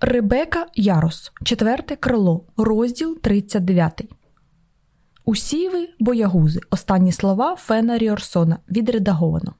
Ребека Ярос, четверте крило, розділ 39. Усі ви боягузи. Останні слова Фена Ріорсона відредаговано.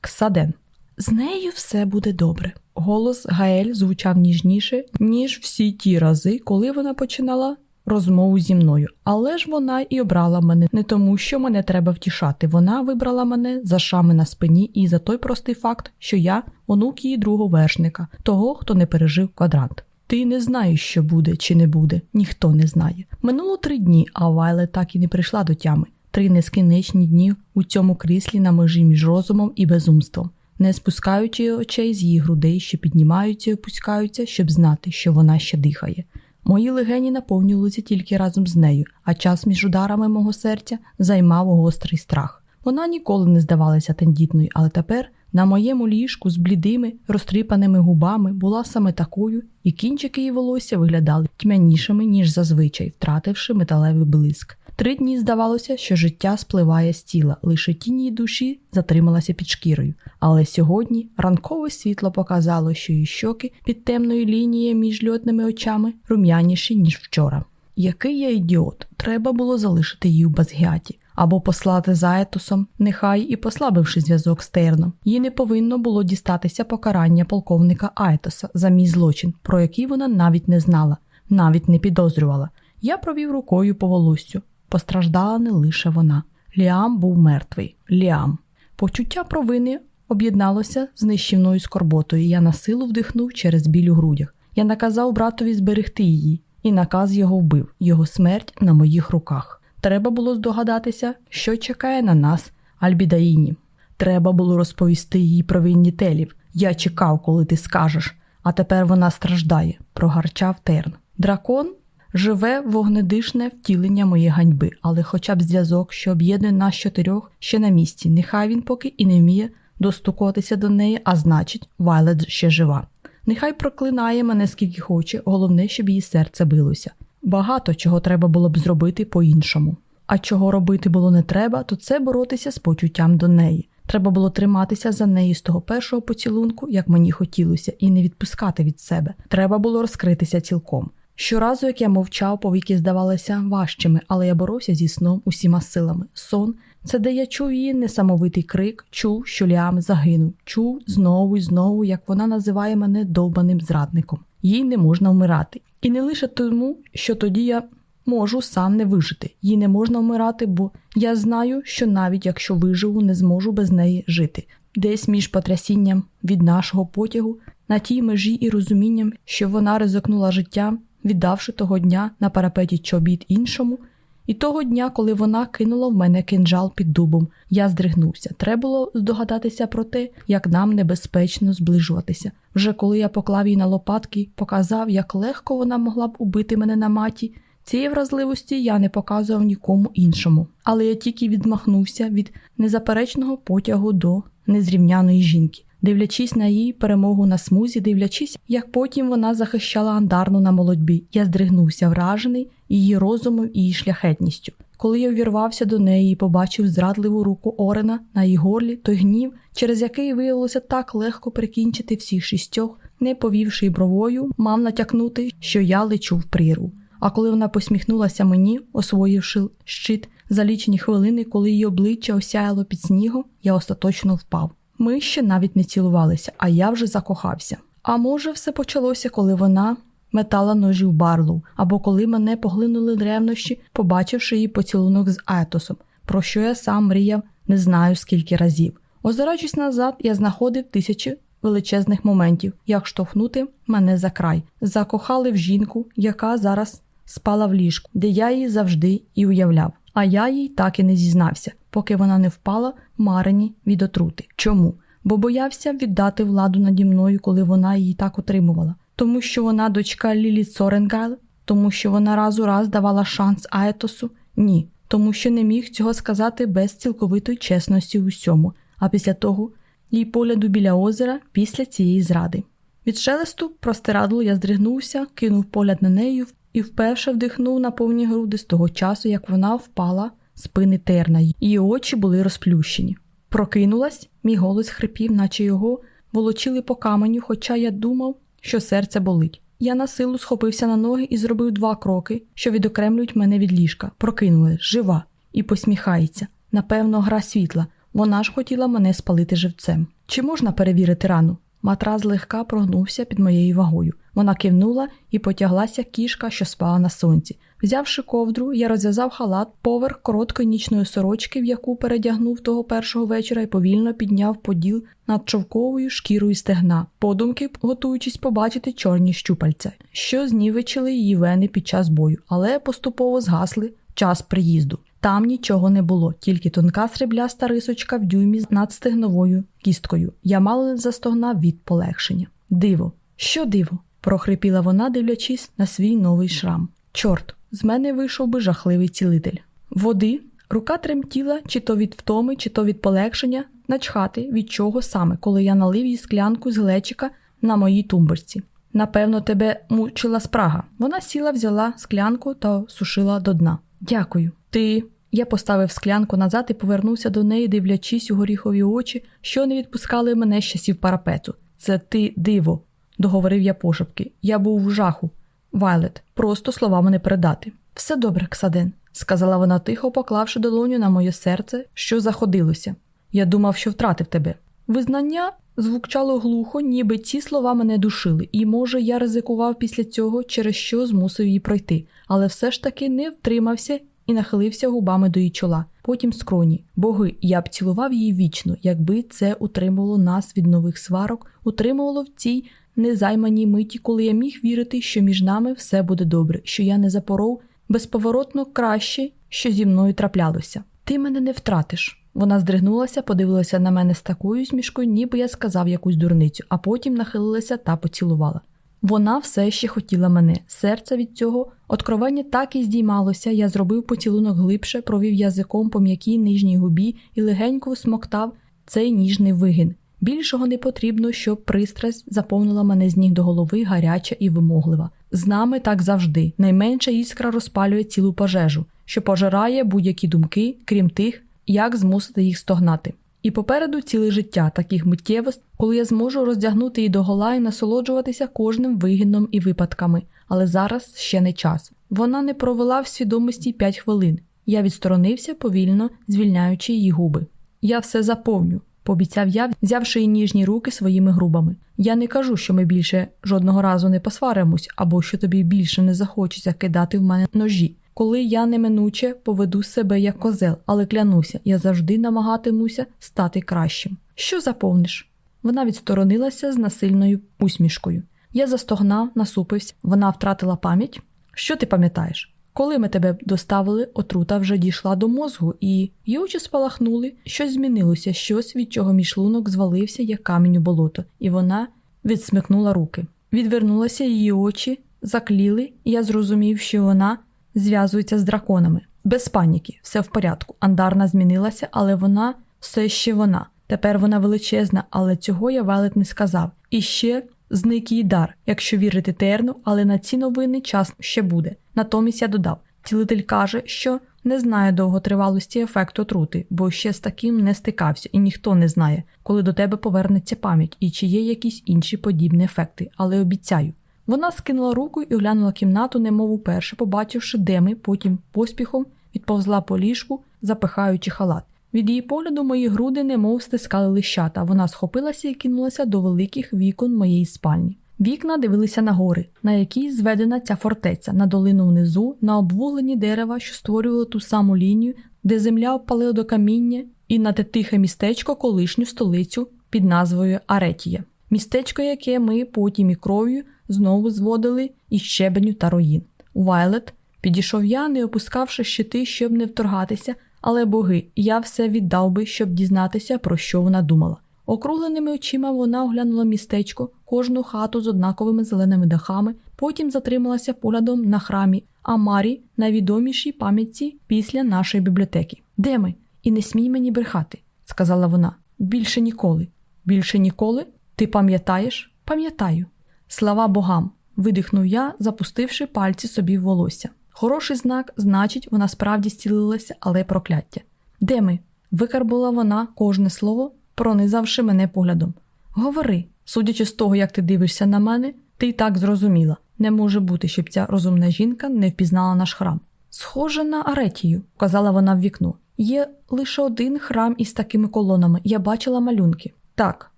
Ксаден. З нею все буде добре. Голос Гаель звучав ніжніше, ніж всі ті рази, коли вона починала розмову зі мною. Але ж вона і обрала мене не тому, що мене треба втішати. Вона вибрала мене за шами на спині і за той простий факт, що я онук її другого вершника, того, хто не пережив квадрант. Ти не знаєш, що буде чи не буде, ніхто не знає. Минуло три дні, а Вайле так і не прийшла до тями. Три нескінченні дні у цьому кріслі на межі між розумом і безумством, не спускаючи очей з її грудей, що піднімаються і опускаються, щоб знати, що вона ще дихає. Мої легені наповнювалися тільки разом з нею, а час між ударами мого серця займав гострий страх. Вона ніколи не здавалася тендітною, але тепер на моєму ліжку з блідими, розтріпаними губами була саме такою, і кінчики її волосся виглядали тьмянішими, ніж зазвичай, втративши металевий блиск. Три дні здавалося, що життя спливає з тіла, лише тінь душі затрималася під шкірою. Але сьогодні ранкове світло показало, що її щоки під темною лінією між льотними очами рум'яніші, ніж вчора. Який я ідіот, треба було залишити її в Базгіаті або послати за етосом, нехай і послабивши зв'язок з Терном. Їй не повинно було дістатися покарання полковника Айтоса за мій злочин, про який вона навіть не знала, навіть не підозрювала. Я провів рукою по волоссю. Постраждала не лише вона. Ліам був мертвий. Ліам. Почуття провини об'єдналося з нищівною скорботою. Я на силу вдихнув через біль у грудях. Я наказав братові зберегти її, і наказ його вбив. Його смерть на моїх руках. Треба було здогадатися, що чекає на нас, Альбідаїні. Треба було розповісти їй про винні телів. Я чекав, коли ти скажеш, а тепер вона страждає, прогарчав Терн. Дракон живе вогнедишне втілення моєї ганьби, але хоча б зв'язок, що об'єднує нас чотирьох, ще на місці. Нехай він поки і не вміє достукотися до неї, а значить, Вайлет ще жива. Нехай проклинає мене скільки хоче, головне, щоб її серце билося. Багато чого треба було б зробити по-іншому. А чого робити було не треба, то це боротися з почуттям до неї. Треба було триматися за нею з того першого поцілунку, як мені хотілося, і не відпускати від себе. Треба було розкритися цілком. Щоразу, як я мовчав, повіки здавалися важчими, але я боровся зі сном усіма силами. Сон це де я чув її несамовитий крик, чув, що Ліам загинув, чув знову і знову, як вона називає мене довбаним зрадником. Їй не можна вмирати. І не лише тому, що тоді я можу сам не вижити. Їй не можна вмирати, бо я знаю, що навіть якщо виживу, не зможу без неї жити. Десь між потрясінням від нашого потягу, на тій межі і розумінням, що вона ризикнула життя, віддавши того дня на парапеті чобіт іншому. І того дня, коли вона кинула в мене кинджал під дубом, я здригнувся. Треба було здогадатися про те, як нам небезпечно зближуватися. Вже коли я поклав її на лопатки, показав, як легко вона могла б убити мене на маті. Цієї вразливості я не показував нікому іншому, але я тільки відмахнувся від незаперечного потягу до незрівняної жінки дивлячись на її перемогу на смузі, дивлячись, як потім вона захищала андарну на молодьбі. Я здригнувся, вражений її розумом і її шляхетністю. Коли я увірвався до неї і побачив зрадливу руку Орена на її горлі, той гнів, через який виявилося так легко прикінчити всіх шістьох, не повівши й бровою, мав натякнути, що я лечу в прірву. А коли вона посміхнулася мені, освоївши щит за лічені хвилини, коли її обличчя осяяло під снігом, я остаточно впав. Ми ще навіть не цілувалися, а я вже закохався. А може, все почалося, коли вона метала ножі в барлу, або коли мене поглинули ревнощі, побачивши її поцілунок з Айтосом, про що я сам мріяв не знаю скільки разів. Озираючись назад, я знаходив тисячі величезних моментів, як штовхнути мене за край, закохали в жінку, яка зараз спала в ліжку, де я її завжди і уявляв. А я їй так і не зізнався, поки вона не впала в марині від отрути. Чому? Бо боявся віддати владу наді мною, коли вона її так отримувала. Тому що вона дочка Лілі Цоренгайл? тому що вона раз у раз давала шанс Аетосу? Ні, тому що не міг цього сказати без цілковитої чесності у всьому, а після того їй погляду біля озера після цієї зради. Від шелесту простирадлу я здригнувся, кинув погляд на неї і вперше вдихнув на повні груди з того часу, як вона впала спини терна, її очі були розплющені. Прокинулась, мій голос хрипів, наче його волочили по каменю, хоча я думав, що серце болить. Я на силу схопився на ноги і зробив два кроки, що відокремлюють мене від ліжка. Прокинули, жива, і посміхається. Напевно, гра світла. Вона ж хотіла мене спалити живцем. Чи можна перевірити рану? Матрас злегка прогнувся під моєю вагою. Вона кивнула і потяглася кішка, що спала на сонці. Взявши ковдру, я розв'язав халат поверх короткої нічної сорочки, в яку передягнув того першого вечора, і повільно підняв поділ над човковою шкірою стегна, подумки, готуючись побачити чорні щупальця, що знівечили її вени під час бою, але поступово згасли час приїзду. Там нічого не було, тільки тонка срібляста рисочка в дюймі над стегновою кісткою. Я мало не застогнав від полегшення. Диво, що диво? прохрипіла вона, дивлячись на свій новий шрам. Чорт, з мене вийшов би жахливий цілитель. Води, рука тремтіла, чи то від втоми, чи то від полегшення, начхати, від чого саме, коли я налив їй склянку з глечика на моїй тумбочці. Напевно, тебе мучила спрага. Вона сіла, взяла склянку та сушила до дна. Дякую. Ти. Я поставив склянку назад і повернувся до неї, дивлячись у горіхові очі, що не відпускали мене з часів парапету. Це ти диво, договорив я пошепки. Я був у жаху. Вайлет, просто словами не передати. Все добре, Ксаден, сказала вона тихо, поклавши долоню на моє серце, що заходилося. Я думав, що втратив тебе. Визнання звучало глухо, ніби ці слова мене душили, і, може, я ризикував після цього, через що змусив її пройти, але все ж таки не втримався і нахилився губами до її чола, потім скроні. Боги, я б цілував її вічно, якби це утримувало нас від нових сварок, утримувало в цій незайманій миті, коли я міг вірити, що між нами все буде добре, що я не запоров безповоротно краще, що зі мною траплялося. Ти мене не втратиш. Вона здригнулася, подивилася на мене з такою змішкою, ніби я сказав якусь дурницю, а потім нахилилася та поцілувала. Вона все ще хотіла мене. Серце від цього откровення так і здіймалося. Я зробив поцілунок глибше, провів язиком по м'якій нижній губі і легенько смоктав цей ніжний вигін. Більшого не потрібно, щоб пристрасть заповнила мене з ніг до голови, гаряча і вимоглива. З нами так завжди. Найменша іскра розпалює цілу пожежу, що пожирає будь-які думки, крім тих, як змусити їх стогнати. І попереду ціле життя таких миттєвостей, коли я зможу роздягнути її догола і насолоджуватися кожним вигідом і випадками, але зараз ще не час. Вона не провела в свідомості п'ять хвилин. Я відсторонився, повільно звільняючи її губи. Я все заповню, пообіцяв я, взявши її ніжні руки своїми грубами. Я не кажу, що ми більше жодного разу не посваримось, або що тобі більше не захочеться кидати в мене ножі коли я неминуче поведу себе як козел, але клянуся, я завжди намагатимуся стати кращим. Що заповниш? Вона відсторонилася з насильною усмішкою. Я застогнав, насупився, вона втратила пам'ять. Що ти пам'ятаєш? Коли ми тебе доставили, отрута вже дійшла до мозгу, і її очі спалахнули, щось змінилося, щось, від чого мій шлунок звалився, як камінь у болото, і вона відсмикнула руки. Відвернулася її очі, закліли, і я зрозумів, що вона зв'язується з драконами. Без паніки, все в порядку. Андарна змінилася, але вона все ще вона. Тепер вона величезна, але цього я велет не сказав. І ще зник її дар, якщо вірити терну, але на ці новини час ще буде. Натомість я додав: цілитель каже, що не знає довготривалості ефекту отрути, бо ще з таким не стикався, і ніхто не знає, коли до тебе повернеться пам'ять і чи є якісь інші подібні ефекти, але обіцяю. Вона скинула руку і оглянула кімнату, немов уперше, побачивши, де ми, потім поспіхом відповзла по ліжку, запихаючи халат. Від її погляду мої груди немов стискали лищата, вона схопилася і кинулася до великих вікон моєї спальні. Вікна дивилися на гори, на якій зведена ця фортеця, на долину внизу, на обвуглені дерева, що створювали ту саму лінію, де земля опалила до каміння, і на те тихе містечко колишню столицю під назвою Аретія. Містечко, яке ми потім і кров'ю знову зводили із щебеню та руїн. Вайлет підійшов я, не опускавши щити, щоб не вторгатися, але боги, я все віддав би, щоб дізнатися, про що вона думала. Округленими очима вона оглянула містечко, кожну хату з однаковими зеленими дахами, потім затрималася поглядом на храмі Амарі, найвідомішій пам'ятці після нашої бібліотеки. Де ми? І не смій мені брехати, сказала вона. Більше ніколи. Більше ніколи? Ти пам'ятаєш? Пам'ятаю. Слава богам! видихнув я, запустивши пальці собі в волосся. Хороший знак, значить, вона справді зцілилася, але прокляття. Де ми? викарбула вона кожне слово, пронизавши мене поглядом. Говори, судячи з того, як ти дивишся на мене, Ти й так зрозуміла. Не може бути, щоб ця розумна жінка не впізнала наш храм. Схоже на Аретію, казала вона в вікно. Є лише один храм із такими колонами. Я бачила малюнки. Так,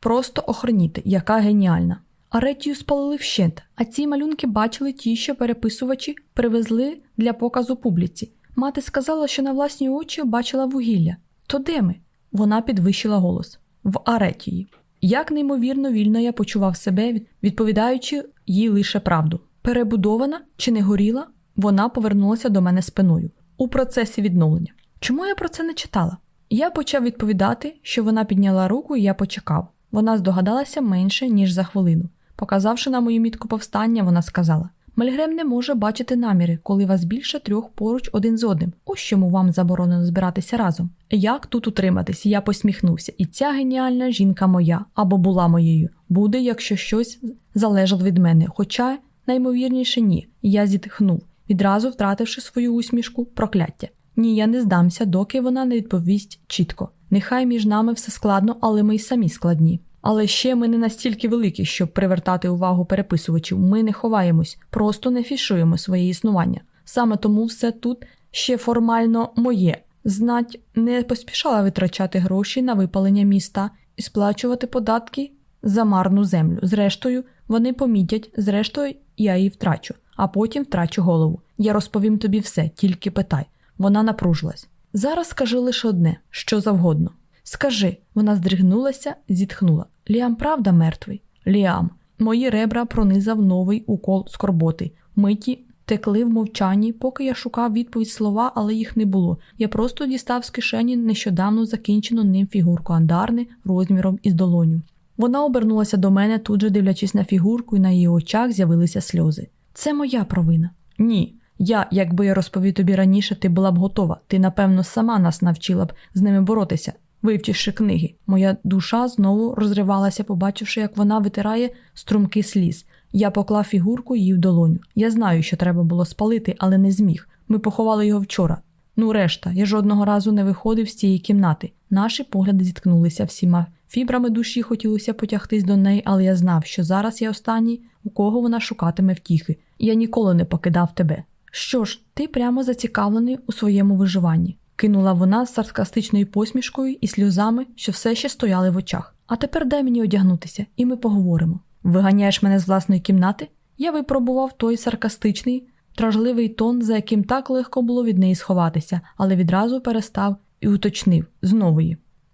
просто охороніти, яка геніальна. Аретію спалили вщент, а ці малюнки бачили ті, що переписувачі привезли для показу публіці. Мати сказала, що на власні очі бачила вугілля. То де ми? Вона підвищила голос в Аретії. Як неймовірно вільно я почував себе, відповідаючи їй лише правду. Перебудована чи не горіла, вона повернулася до мене спиною у процесі відновлення. Чому я про це не читала? Я почав відповідати, що вона підняла руку, і я почекав. Вона здогадалася менше, ніж за хвилину. Показавши на мою мітку повстання, вона сказала: Мельгрем не може бачити наміри, коли вас більше трьох поруч один з одним. Ось чому вам заборонено збиратися разом. Як тут утриматись? Я посміхнувся, і ця геніальна жінка моя або була моєю, буде, якщо щось залежало від мене. Хоча наймовірніше ні. Я зітхнув, відразу втративши свою усмішку, прокляття. Ні, я не здамся, доки вона не відповість чітко. Нехай між нами все складно, але ми й самі складні. Але ще ми не настільки великі, щоб привертати увагу переписувачів. Ми не ховаємось, просто не фішуємо своє існування. Саме тому все тут ще формально моє. Знать не поспішала витрачати гроші на випалення міста і сплачувати податки за марну землю. Зрештою, вони помітять, зрештою, я її втрачу, а потім втрачу голову. Я розповім тобі все, тільки питай. Вона напружилась. Зараз скажи лише одне, що завгодно. Скажи, вона здригнулася, зітхнула. Ліам, правда, мертвий? Ліам, мої ребра пронизав новий укол скорботи. Миті текли в мовчанні, поки я шукав відповідь слова, але їх не було. Я просто дістав з кишені нещодавно закінчену ним фігурку андарни розміром із долоню. Вона обернулася до мене, тут же дивлячись на фігурку, і на її очах з'явилися сльози. Це моя провина. Ні. Я, якби я розповів тобі раніше, ти була б готова. Ти, напевно, сама нас навчила б з ними боротися вивчивши книги. Моя душа знову розривалася, побачивши, як вона витирає струмки сліз. Я поклав фігурку їй в долоню. Я знаю, що треба було спалити, але не зміг. Ми поховали його вчора. Ну, решта, я жодного разу не виходив з цієї кімнати. Наші погляди зіткнулися всіма. Фібрами душі хотілося потягтись до неї, але я знав, що зараз я останній, у кого вона шукатиме втіхи. Я ніколи не покидав тебе. Що ж, ти прямо зацікавлений у своєму виживанні кинула вона з саркастичною посмішкою і сльозами, що все ще стояли в очах. А тепер дай мені одягнутися, і ми поговоримо. Виганяєш мене з власної кімнати? Я випробував той саркастичний, тражливий тон, за яким так легко було від неї сховатися, але відразу перестав і уточнив знову.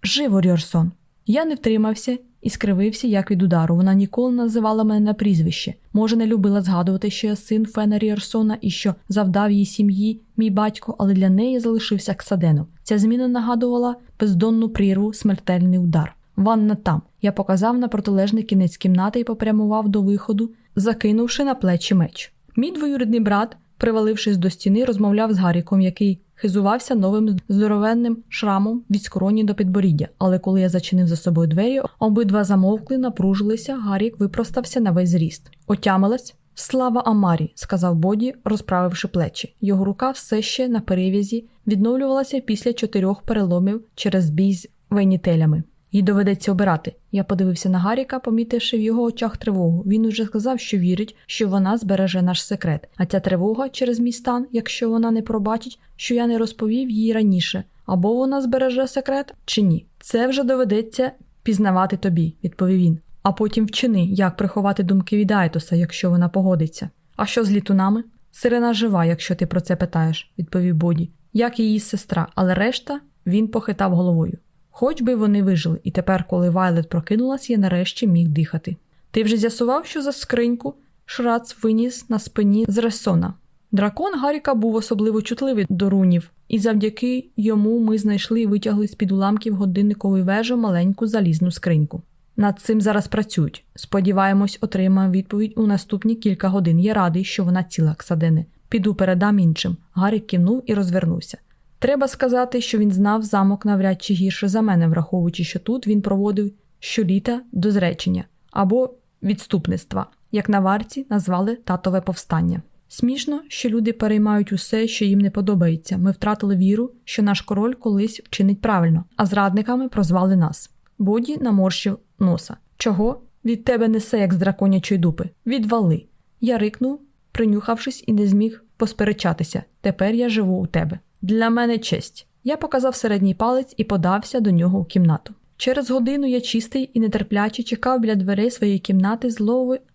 Живо, Рьорсон! Я не втримався і скривився, як від удару. Вона ніколи не називала мене на прізвище. Може, не любила згадувати, що я син Фена Ріорсона і що завдав їй сім'ї мій батько, але для неї залишився Ксаденом. Ця зміна нагадувала бездонну прірву, смертельний удар. Ванна там. Я показав на протилежний кінець кімнати і попрямував до виходу, закинувши на плечі меч. Мій двоюрідний брат, привалившись до стіни, розмовляв з Гаріком, який хизувався новим здоровенним шрамом від скроні до підборіддя, але коли я зачинив за собою двері, обидва замовкли, напружилися, Гарік випростався на весь зріст. Отямилась. Слава Амарі, сказав Боді, розправивши плечі. Його рука все ще на перев'язі відновлювалася після чотирьох переломів через бій з вейнітелями. Їй доведеться обирати. Я подивився на Гаріка, помітивши в його очах тривогу. Він уже сказав, що вірить, що вона збереже наш секрет. А ця тривога через мій стан, якщо вона не пробачить, що я не розповів їй раніше, або вона збереже секрет, чи ні. Це вже доведеться пізнавати тобі, відповів він. А потім вчини, як приховати думки від Айтоса, якщо вона погодиться. А що з літунами? Сирена жива, якщо ти про це питаєш, відповів Боді, як її сестра, але решта він похитав головою. Хоч би вони вижили, і тепер, коли Вайлет прокинулась, я нарешті міг дихати. Ти вже з'ясував, що за скриньку Шрац виніс на спині з Ресона. Дракон Гаріка був особливо чутливий до рунів, і завдяки йому ми знайшли і витягли з під уламків годинникової вежі маленьку залізну скриньку. Над цим зараз працюють. Сподіваємось, отримаю відповідь у наступні кілька годин. Я радий, що вона ціла, Ксадине. Піду передам іншим. Гарік кивнув і розвернувся. Треба сказати, що він знав замок навряд чи гірше за мене, враховуючи, що тут він проводив щоліта до зречення або відступництва, як на варці назвали татове повстання. Смішно, що люди переймають усе, що їм не подобається. Ми втратили віру, що наш король колись вчинить правильно, а зрадниками прозвали нас. Боді наморщив носа. Чого? Від тебе несе, як з драконячої дупи. Відвали. Я рикнув, принюхавшись, і не зміг посперечатися. Тепер я живу у тебе. Для мене честь. Я показав середній палець і подався до нього у кімнату. Через годину я чистий і нетерпляче чекав біля дверей своєї кімнати з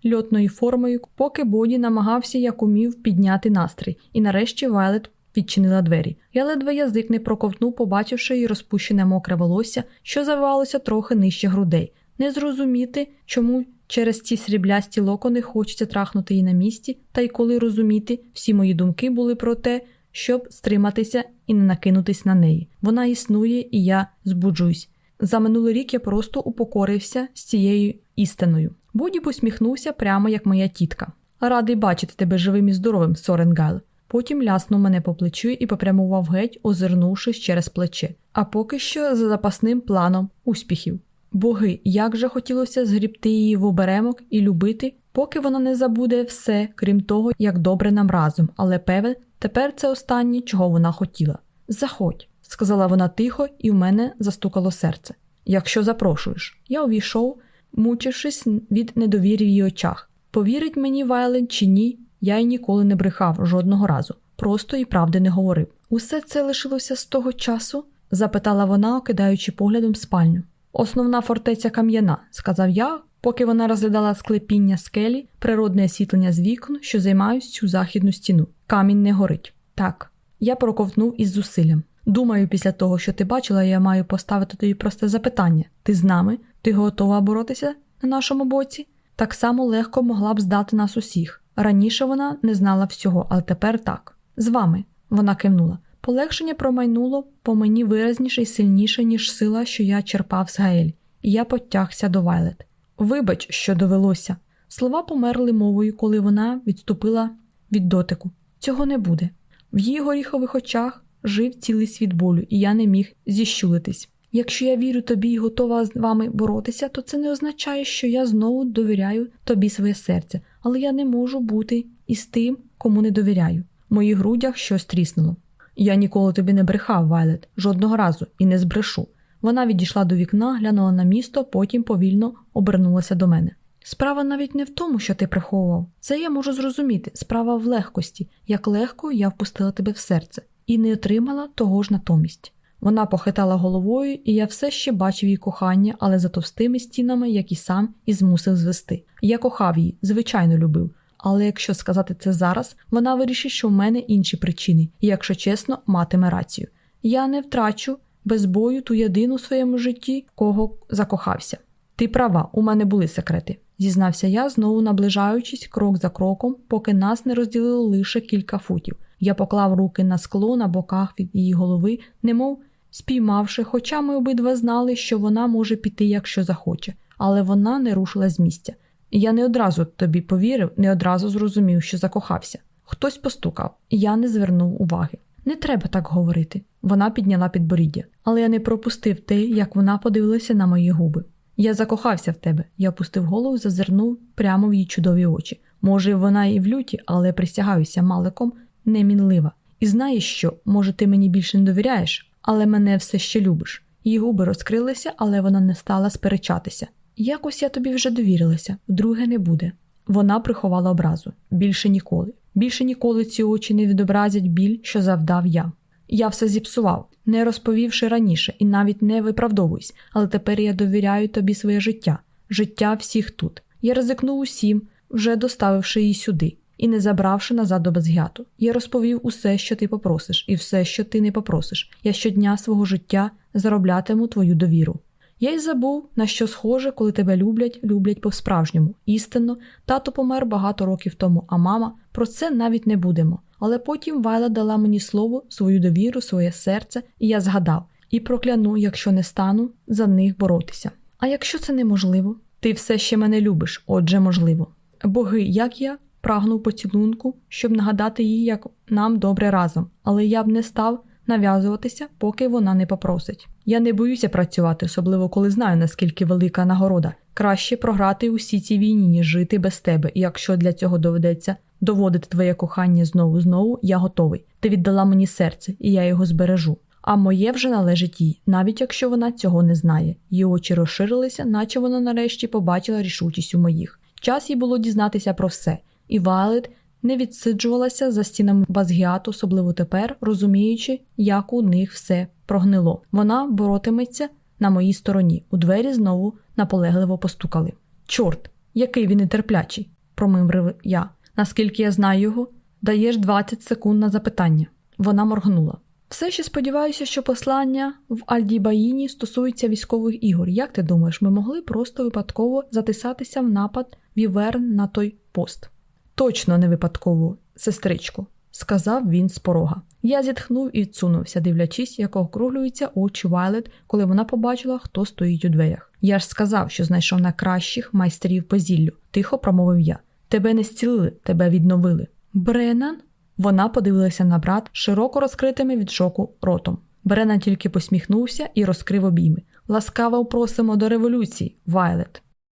льотною формою, поки Боді намагався, як умів, підняти настрій, і нарешті Вайлет відчинила двері. Я ледве язик не проковтнув, побачивши її розпущене мокре волосся, що завивалося трохи нижче грудей. Не зрозуміти, чому через ці сріблясті локони хочеться трахнути її на місці, та й коли розуміти, всі мої думки були про те, щоб стриматися і не накинутись на неї. Вона існує, і я збуджуюсь. За минулий рік я просто упокорився з цією істиною. Боді посміхнувся прямо як моя тітка. Радий бачити тебе живим і здоровим, Соренгайл. Потім ляснув мене по плечу і попрямував геть, озирнувшись через плече, а поки що за запасним планом успіхів. Боги, як же хотілося згрібти її в оберемок і любити, поки вона не забуде все, крім того, як добре нам разом, але певен, тепер це останнє, чого вона хотіла. Заходь, сказала вона тихо, і в мене застукало серце. Якщо запрошуєш, я увійшов, мучившись від недовір'я в її очах. Повірить мені Вайлен чи ні, я й ніколи не брехав жодного разу, просто і правди не говорив. Усе це лишилося з того часу? запитала вона, окидаючи поглядом спальню. Основна фортеця кам'яна, сказав я, поки вона розглядала склепіння скелі, природне освітлення з вікон, що займають цю західну стіну. Камінь не горить. Так, я проковтнув із зусиллям. Думаю, після того, що ти бачила, я маю поставити тобі просте запитання: ти з нами? Ти готова боротися на нашому боці? Так само легко могла б здати нас усіх. Раніше вона не знала всього, але тепер так. З вами, вона кивнула. Полегшення промайнуло по мені виразніше і сильніше, ніж сила, що я черпав з Гаель, і я потягся до Вайлет. Вибач, що довелося. Слова померли мовою, коли вона відступила від дотику. Цього не буде. В її горіхових очах жив цілий світ болю, і я не міг зіщулитись. Якщо я вірю тобі і готова з вами боротися, то це не означає, що я знову довіряю тобі своє серце, але я не можу бути із тим, кому не довіряю. В моїх грудях щось тріснуло. Я ніколи тобі не брехав, Вайлет, жодного разу, і не збрешу. Вона відійшла до вікна, глянула на місто, потім повільно обернулася до мене. Справа навіть не в тому, що ти приховував. Це я можу зрозуміти. Справа в легкості, як легко я впустила тебе в серце, і не отримала того ж натомість. Вона похитала головою, і я все ще бачив її кохання, але за товстими стінами, як і сам і змусив звести. Я кохав її, звичайно, любив. Але якщо сказати це зараз, вона вирішить, що в мене інші причини, і, якщо чесно, матиме рацію. Я не втрачу без бою ту єдину в своєму житті, кого закохався. Ти права, у мене були секрети, зізнався я, знову наближаючись крок за кроком, поки нас не розділило лише кілька футів. Я поклав руки на скло на боках від її голови, немов спіймавши, хоча ми обидва знали, що вона може піти, якщо захоче, але вона не рушила з місця. Я не одразу тобі повірив, не одразу зрозумів, що закохався. Хтось постукав, і я не звернув уваги. Не треба так говорити. Вона підняла підборіддя, але я не пропустив те, як вона подивилася на мої губи. Я закохався в тебе. Я опустив голову, зазирнув прямо в її чудові очі. Може, вона і в люті, але присягаюся маликом немінлива. І знаєш що, може, ти мені більше не довіряєш, але мене все ще любиш. Її губи розкрилися, але вона не стала сперечатися. Якось я тобі вже довірилася, вдруге не буде. Вона приховала образу більше ніколи. Більше ніколи ці очі не відобразять біль, що завдав я. Я все зіпсував, не розповівши раніше і навіть не виправдовуюсь, але тепер я довіряю тобі своє життя, життя всіх тут. Я ризикнув усім, вже доставивши її сюди і не забравши назад до безгяту. Я розповів усе, що ти попросиш, і все, що ти не попросиш. Я щодня свого життя зароблятиму твою довіру. Я й забув, на що схоже, коли тебе люблять, люблять по-справжньому. Істинно, тато помер багато років тому, а мама про це навіть не будемо. Але потім Вайла дала мені слово, свою довіру, своє серце, і я згадав і прокляну, якщо не стану за них боротися. А якщо це неможливо, ти все ще мене любиш, отже, можливо. Боги, як я прагнув поцілунку, щоб нагадати їй, як нам добре разом, але я б не став нав'язуватися, поки вона не попросить. Я не боюся працювати, особливо коли знаю, наскільки велика нагорода. Краще програти усі ці війні, ніж жити без тебе, і якщо для цього доведеться доводити твоє кохання знову знову, я готовий. Ти віддала мені серце, і я його збережу. а моє вже належить їй, навіть якщо вона цього не знає. Її очі розширилися, наче вона нарешті побачила рішучість у моїх. Час їй було дізнатися про все, і Вайлет не відсиджувалася за стінами Базгіату, особливо тепер, розуміючи, як у них все прогнило. Вона боротиметься на моїй стороні. У двері знову наполегливо постукали. Чорт, який він нетерплячий, промимрив я. Наскільки я знаю його, даєш 20 секунд на запитання. Вона моргнула. Все ще сподіваюся, що послання в Альдібаїні стосується військових ігор. Як ти думаєш, ми могли просто випадково затисатися в напад віверн на той пост? Точно не випадково, сестричко, сказав він з порога. Я зітхнув і відсунувся, дивлячись, як округлюються очі Вайлет, коли вона побачила, хто стоїть у дверях. Я ж сказав, що знайшов найкращих майстрів по зіллю, тихо промовив я. Тебе не зцілили, тебе відновили. Бренан? Вона подивилася на брат широко розкритими від шоку ротом. Бренан тільки посміхнувся і розкрив обійми. Ласкаво просимо до революції, Вайлет.